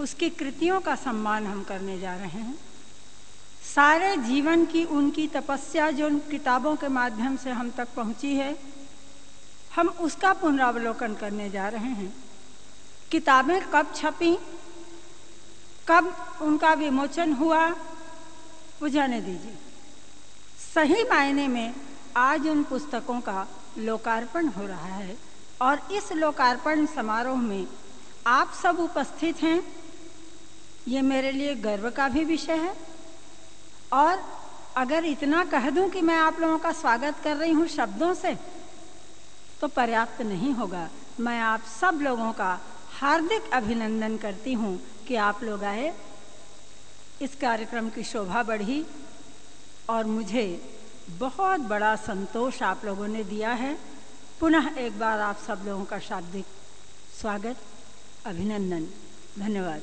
उसकी कृतियों का सम्मान हम करने जा रहे हैं। सारे जीवन की उनकी तपस्या जो उन किताबों के माध्यम से हम तक पहुँची है, हम उसका पुनरावलोकन करने जा रहे हैं। किताबें कब छपी, कब उनका विमोचन हुआ, वो जाने दीजिए। सही मायने में आज उन पुस्तकों का लोकार्पण हो रहा है और इस लोकार्पण समारोह में आप सब उपस्थित हैं। ये मेरे लिए गर्व का भी विषय है। और अगर इतना कह दूँ कि मैं आप लोगों का स्वागत कर रही हूँ शब्दों से तो पर्याप्त नहीं होगा। मैं आप सब लोगों का हार्दिक अभिनंदन करती हूँ कि आप लोग आए। इस कार्यक्रम की शोभा बढ़ी और मुझे बहुत बड़ा संतोष आप लोगों ने दिया है। पुनः एक बार आप सब लोगों का शाब्दिक स्वागत, अभिनंदन। धन्यवाद।